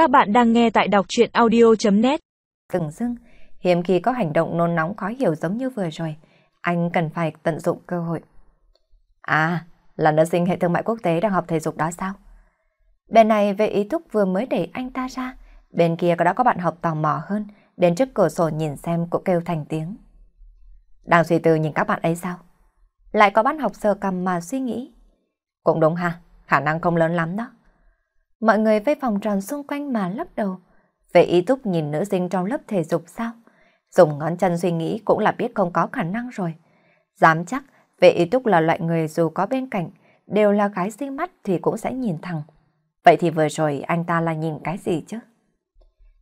Các bạn đang nghe tại đọc chuyện audio.net Dừng dưng, hiếm khi có hành động nôn nóng khó hiểu giống như vừa rồi. Anh cần phải tận dụng cơ hội. À, là nữ sinh hệ thương mại quốc tế đang học thể dục đó sao? Bên này về ý thúc vừa mới đẩy anh ta ra, bên kia có đã có bạn học tò mò hơn, đến trước cửa sổ nhìn xem cũng kêu thành tiếng. Đang suy tư nhìn các bạn ấy sao? Lại có bạn học sờ cầm mà suy nghĩ. Cũng đúng ha, khả năng không lớn lắm đó. Mọi người vây phòng tròn xung quanh mà lắc đầu. vệ ý túc nhìn nữ sinh trong lớp thể dục sao? Dùng ngón chân suy nghĩ cũng là biết không có khả năng rồi. Dám chắc, vệ ý túc là loại người dù có bên cạnh, đều là gái xinh mắt thì cũng sẽ nhìn thẳng. Vậy thì vừa rồi anh ta là nhìn cái gì chứ?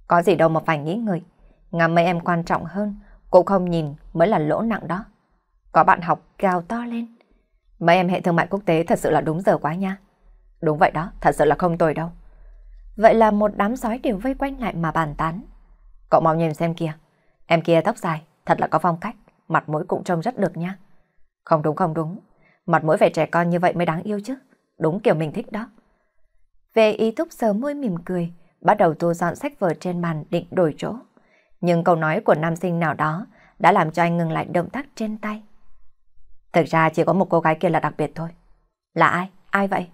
Có gì đâu mà phải nghĩ người. Ngắm mấy em quan trọng hơn, cũng không nhìn mới là lỗ nặng đó. Có bạn học gào to lên. Mấy em hệ thương mại quốc tế thật sự là đúng giờ quá nha. Đúng vậy đó, thật sự là không tồi đâu. Vậy là một đám sói đều vây quanh lại mà bàn tán. Cậu mau nhìn xem kìa. Em kia tóc dài, thật là có phong cách, mặt mũi cũng trông rất được nha. Không đúng không đúng, mặt mũi vẻ trẻ con như vậy mới đáng yêu chứ. Đúng kiểu mình thích đó. Về ý thúc sờ môi mỉm cười, bắt đầu thu dọn sách vở trên bàn định đổi chỗ. Nhưng câu nói của nam sinh nào đó đã làm cho anh ngừng lại động tác trên tay. Thực ra chỉ có một cô gái kia là đặc biệt thôi. Là ai? Ai vậy?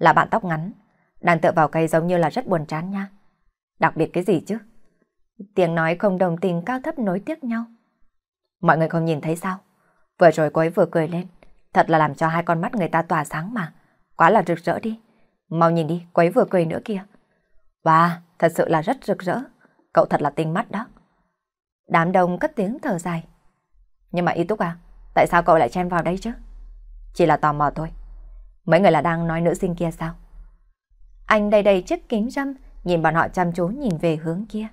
Là bạn tóc ngắn, đang tựa vào cây giống như là rất buồn chán nha. Đặc biệt cái gì chứ? Tiếng nói không đồng tình cao thấp nối tiếc nhau. Mọi người không nhìn thấy sao? Vừa rồi cô ấy vừa cười lên. Thật là làm cho hai con mắt người ta tỏa sáng mà. Quá là rực rỡ đi. Mau nhìn đi, cô ấy vừa cười nữa kìa. Wow, thật sự là rất rực rỡ. Cậu thật là tinh mắt đó. Đám đông cất tiếng thở dài. Nhưng mà Y Túc à, tại sao cậu lại chen vào đây chứ? Chỉ là tò mò thôi. Mấy người là đang nói nữ sinh kia sao? Anh đầy đầy chiếc kính râm, nhìn bọn họ chăm chú nhìn về hướng kia.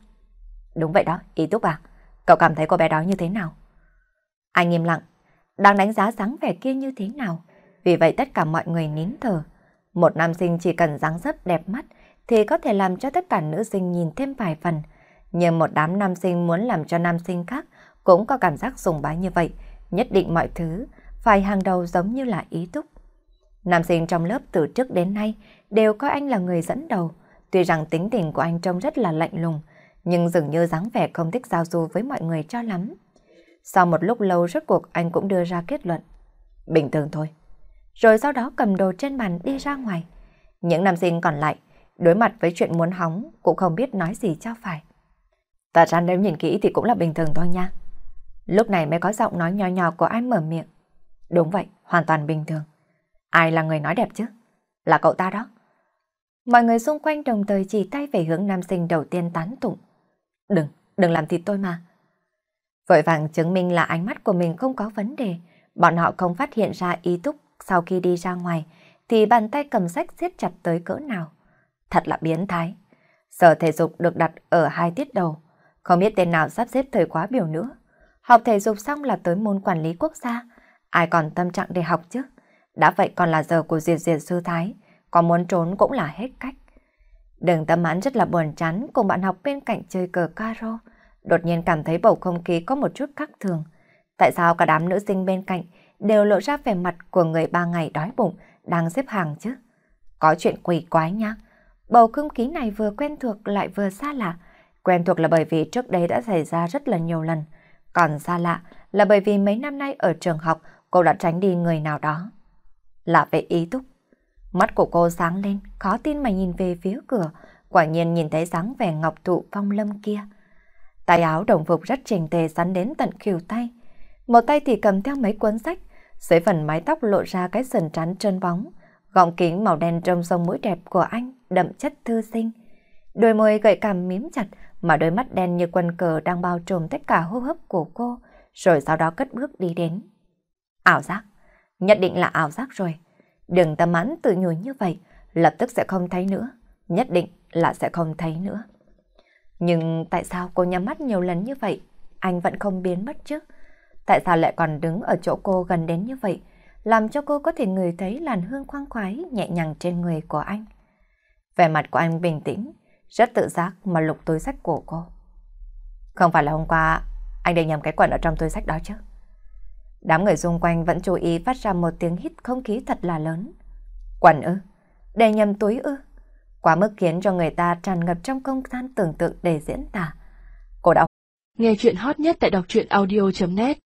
Đúng vậy đó, ý túc à, cậu cảm thấy cô bé đó như thế nào? Anh im lặng, đang đánh giá dáng vẻ kia như thế nào. Vì vậy tất cả mọi người nín thở. Một nam sinh chỉ cần dáng dấp đẹp mắt thì có thể làm cho tất cả nữ sinh nhìn thêm vài phần. Nhưng một đám nam sinh muốn làm cho nam sinh khác cũng có cảm giác sùng bái như vậy. Nhất định mọi thứ phải hàng đầu giống như là ý túc. Nam sinh trong lớp từ trước đến nay đều coi anh là người dẫn đầu. Tuy rằng tính tình của anh trông rất là lạnh lùng, nhưng dường như dáng vẻ không thích giao du với mọi người cho lắm. Sau một lúc lâu rốt cuộc anh cũng đưa ra kết luận. Bình thường thôi. Rồi sau đó cầm đồ trên bàn đi ra ngoài. Những nam sinh còn lại, đối mặt với chuyện muốn hóng cũng không biết nói gì cho phải. Thật ra nếu nhìn kỹ thì cũng là bình thường thôi nha. Lúc này mới có giọng nói nhỏ nhỏ của anh mở miệng. Đúng vậy, hoàn toàn bình thường. Ai là người nói đẹp chứ? Là cậu ta đó. Mọi người xung quanh đồng thời chỉ tay về hướng nam sinh đầu tiên tán tụng. Đừng, đừng làm thịt tôi mà. Vội vàng chứng minh là ánh mắt của mình không có vấn đề. Bọn họ không phát hiện ra ý túc sau khi đi ra ngoài thì bàn tay cầm sách siết chặt tới cỡ nào. Thật là biến thái. Sở thể dục được đặt ở hai tiết đầu. Không biết tên nào sắp xếp thời khóa biểu nữa. Học thể dục xong là tới môn quản lý quốc gia. Ai còn tâm trạng để học chứ? Đã vậy còn là giờ của diệt diệt sư thái, có muốn trốn cũng là hết cách. Đường tâm án rất là buồn chán cùng bạn học bên cạnh chơi cờ caro. Đột nhiên cảm thấy bầu không khí có một chút khác thường. Tại sao cả đám nữ sinh bên cạnh đều lộ ra vẻ mặt của người ba ngày đói bụng đang xếp hàng chứ? Có chuyện quỷ quái nhá. Bầu không khí này vừa quen thuộc lại vừa xa lạ. Quen thuộc là bởi vì trước đây đã xảy ra rất là nhiều lần. Còn xa lạ là bởi vì mấy năm nay ở trường học cô đã tránh đi người nào đó là về ý túc. Mắt của cô sáng lên, khó tin mà nhìn về phía cửa, quả nhiên nhìn thấy dáng vẻ ngọc thụ phong lâm kia. Tay áo đồng phục rất trình tề sắn đến tận khỉu tay. Một tay thì cầm theo mấy cuốn sách, dưới phần mái tóc lộ ra cái sườn trán trơn bóng, gọng kính màu đen trong sông mũi đẹp của anh, đậm chất thư sinh. Đôi môi gợi cảm mím chặt, mà đôi mắt đen như quân cờ đang bao trùm tất cả hô hấp của cô, rồi sau đó cất bước đi đến. Ảo giác. Nhất định là ảo giác rồi. Đừng tâm mãn tự nhủ như vậy, lập tức sẽ không thấy nữa. Nhất định là sẽ không thấy nữa. Nhưng tại sao cô nhắm mắt nhiều lần như vậy, anh vẫn không biến mất chứ? Tại sao lại còn đứng ở chỗ cô gần đến như vậy, làm cho cô có thể ngửi thấy làn hương khoang khoái nhẹ nhàng trên người của anh? Vẻ mặt của anh bình tĩnh, rất tự giác mà lục túi sách của cô. Không phải là hôm qua anh để nhầm cái quần ở trong túi sách đó chứ? Đám người xung quanh vẫn chú ý phát ra một tiếng hít không khí thật là lớn. Quần ư? Để nhầm túi ư? quá mức khiến cho người ta tràn ngập trong không gian tưởng tượng để diễn tả. Cô đã nghe chuyện hot nhất tại đọc truyện audio.net